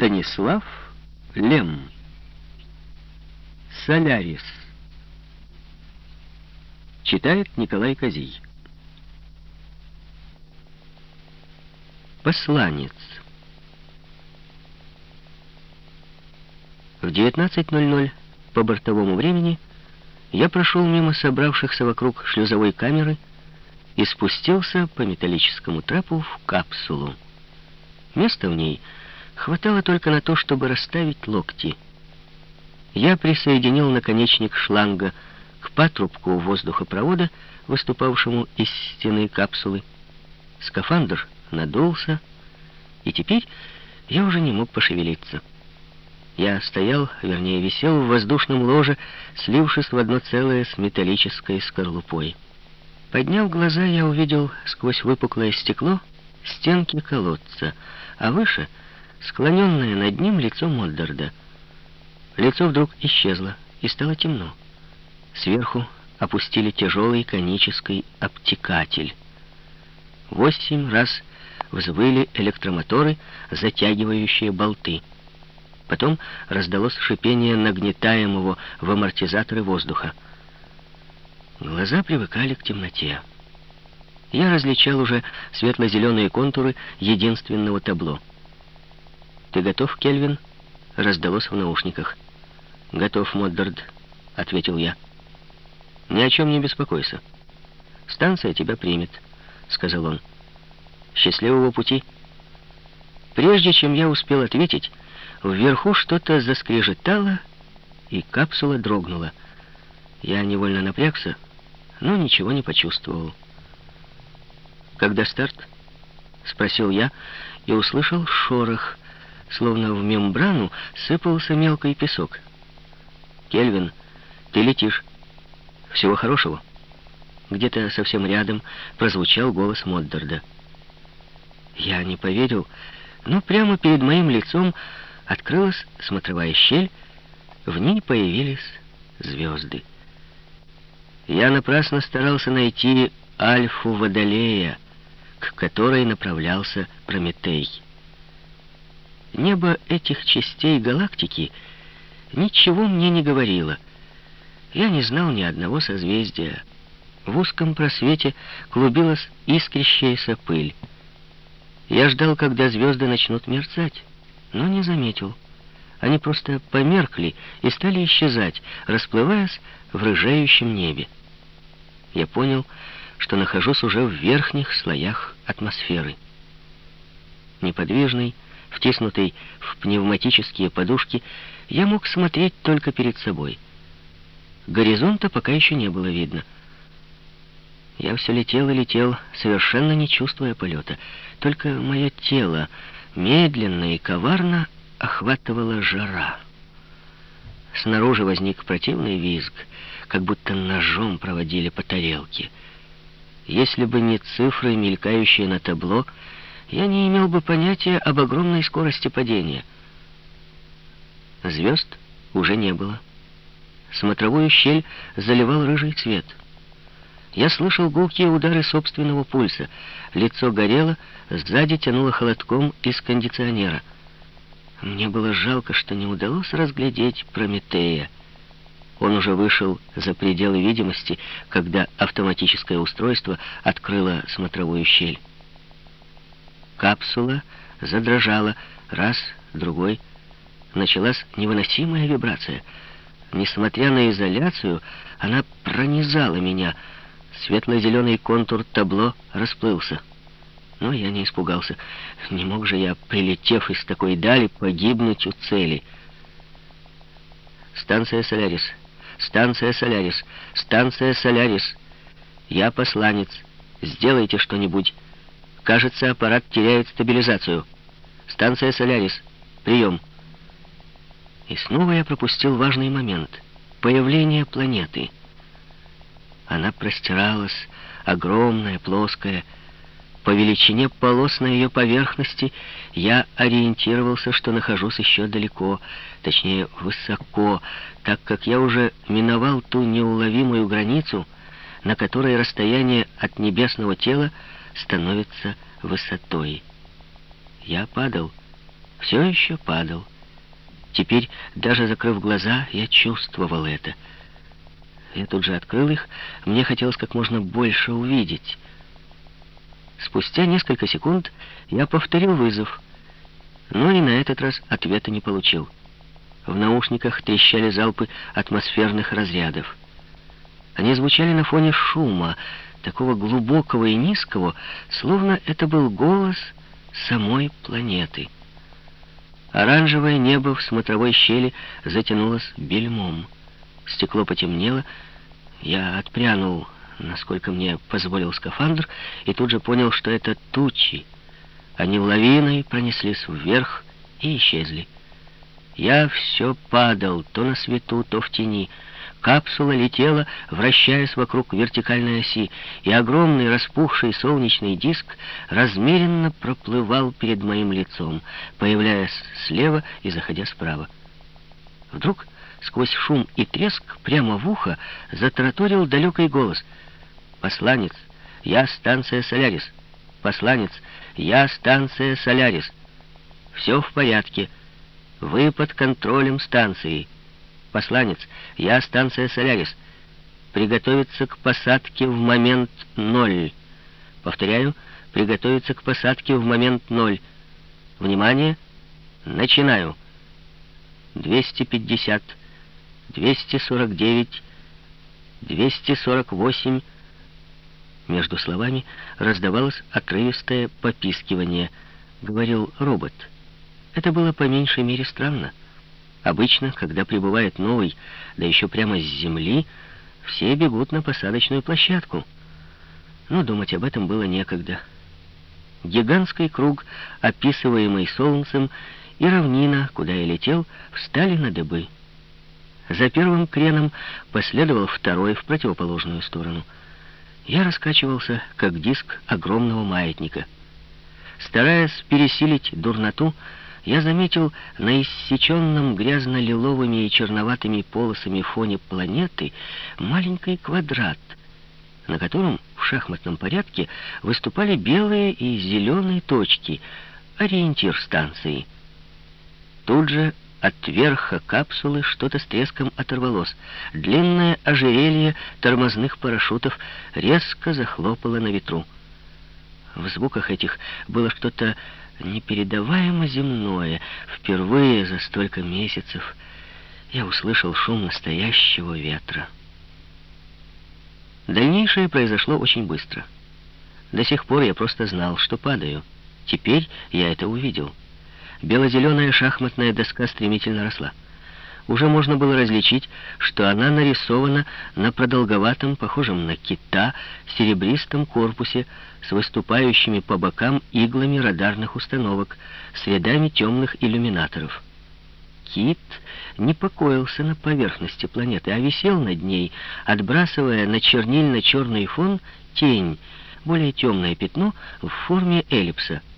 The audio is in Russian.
Станислав Лем. Солярис. Читает Николай Козий. Посланец. В 19.00 по бортовому времени я прошел мимо собравшихся вокруг шлюзовой камеры и спустился по металлическому трапу в капсулу. Места в ней хватало только на то, чтобы расставить локти. Я присоединил наконечник шланга к патрубку воздухопровода, выступавшему из стены капсулы. Скафандр надулся, и теперь я уже не мог пошевелиться. Я стоял, вернее, висел в воздушном ложе, слившись в одно целое с металлической скорлупой. Подняв глаза, я увидел сквозь выпуклое стекло стенки колодца, а выше — склоненное над ним лицо Моддарда. Лицо вдруг исчезло, и стало темно. Сверху опустили тяжелый конический обтекатель. Восемь раз взвыли электромоторы, затягивающие болты. Потом раздалось шипение нагнетаемого в амортизаторы воздуха. Глаза привыкали к темноте. Я различал уже светло-зеленые контуры единственного табло. «Ты готов, Кельвин?» — раздалось в наушниках. «Готов, Моддард», — ответил я. «Ни о чем не беспокойся. Станция тебя примет», — сказал он. «Счастливого пути». Прежде чем я успел ответить, вверху что-то заскрежетало, и капсула дрогнула. Я невольно напрягся, но ничего не почувствовал. «Когда старт?» — спросил я и услышал шорох, словно в мембрану сыпался мелкий песок. «Кельвин, ты летишь. Всего хорошего». Где-то совсем рядом прозвучал голос Моддарда. Я не поверил, но прямо перед моим лицом открылась смотровая щель, в ней появились звезды. Я напрасно старался найти Альфу Водолея, к которой направлялся Прометей. Небо этих частей галактики ничего мне не говорило. Я не знал ни одного созвездия. В узком просвете клубилась искрящаяся пыль. Я ждал, когда звезды начнут мерцать, но не заметил. Они просто померкли и стали исчезать, расплываясь в рыжающем небе. Я понял, что нахожусь уже в верхних слоях атмосферы. Неподвижный, втиснутый в пневматические подушки, я мог смотреть только перед собой. Горизонта пока еще не было видно. Я все летел и летел, совершенно не чувствуя полета. Только мое тело медленно и коварно охватывала жара. Снаружи возник противный визг, как будто ножом проводили по тарелке — если бы не цифры, мелькающие на табло, я не имел бы понятия об огромной скорости падения. Звезд уже не было. Смотровую щель заливал рыжий цвет. Я слышал гулкие удары собственного пульса. Лицо горело, сзади тянуло холодком из кондиционера. Мне было жалко, что не удалось разглядеть Прометея. Он уже вышел за пределы видимости, когда автоматическое устройство открыло смотровую щель. Капсула задрожала раз, другой. Началась невыносимая вибрация. Несмотря на изоляцию, она пронизала меня. Светло-зеленый контур табло расплылся. Но я не испугался. Не мог же я, прилетев из такой дали, погибнуть у цели. Станция «Солярис». Станция «Солярис». Станция «Солярис». Я посланец. Сделайте что-нибудь. Кажется, аппарат теряет стабилизацию. Станция «Солярис». Прием. И снова я пропустил важный момент. Появление планеты. Она простиралась, огромная, плоская, по величине полос на ее поверхности я ориентировался, что нахожусь еще далеко, точнее, высоко, так как я уже миновал ту неуловимую границу, на которой расстояние от небесного тела становится высотой. Я падал, все еще падал. Теперь, даже закрыв глаза, я чувствовал это. Я тут же открыл их, мне хотелось как можно больше увидеть. Спустя несколько секунд я повторил вызов, но и на этот раз ответа не получил. В наушниках трещали залпы атмосферных разрядов. Они звучали на фоне шума, такого глубокого и низкого, словно это был голос самой планеты. Оранжевое небо в смотровой щели затянулось бельмом. Стекло потемнело. Я отпрянул, насколько мне позволил скафандр, и тут же понял, что это тучи. Они лавиной пронеслись вверх и исчезли. Я все падал, то на свету, то в тени. Капсула летела, вращаясь вокруг вертикальной оси, и огромный распухший солнечный диск размеренно проплывал перед моим лицом, появляясь слева и заходя справа. Вдруг сквозь шум и треск прямо в ухо затраторил далекий голос. «Посланец, я станция Солярис. Посланец, я станция Солярис. Все в порядке. Вы под контролем станции». «Посланец, я станция Солярис. Приготовиться к посадке в момент ноль». Повторяю, приготовиться к посадке в момент ноль. Внимание, начинаю. 250, 249, 248. Между словами раздавалось отрывистое попискивание. Говорил робот. Это было по меньшей мере странно. Обычно, когда прибывает новый, да еще прямо с земли, все бегут на посадочную площадку. Но думать об этом было некогда. Гигантский круг, описываемый солнцем, и равнина, куда я летел, встали на дыбы. За первым креном последовал второй в противоположную сторону. Я раскачивался, как диск огромного маятника. Стараясь пересилить дурноту, я заметил на иссеченном грязно-лиловыми и черноватыми полосами фоне планеты маленький квадрат, на котором в шахматном порядке выступали белые и зеленые точки, ориентир станции. Тут же от верха капсулы что-то с треском оторвалось. Длинное ожерелье тормозных парашютов резко захлопало на ветру. В звуках этих было что-то непередаваемо земное. Впервые за столько месяцев я услышал шум настоящего ветра. Дальнейшее произошло очень быстро. До сих пор я просто знал, что падаю. Теперь я это увидел. Бело-зеленая шахматная доска стремительно росла уже можно было различить, что она нарисована на продолговатом, похожем на кита, серебристом корпусе с выступающими по бокам иглами радарных установок, с рядами темных иллюминаторов. Кит не покоился на поверхности планеты, а висел над ней, отбрасывая на чернильно-черный фон тень, более темное пятно в форме эллипса —